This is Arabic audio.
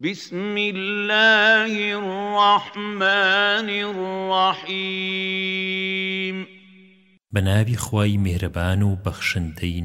بسم الله الرحمن الرحيم. بنابي خواي مهربان وبخشنتي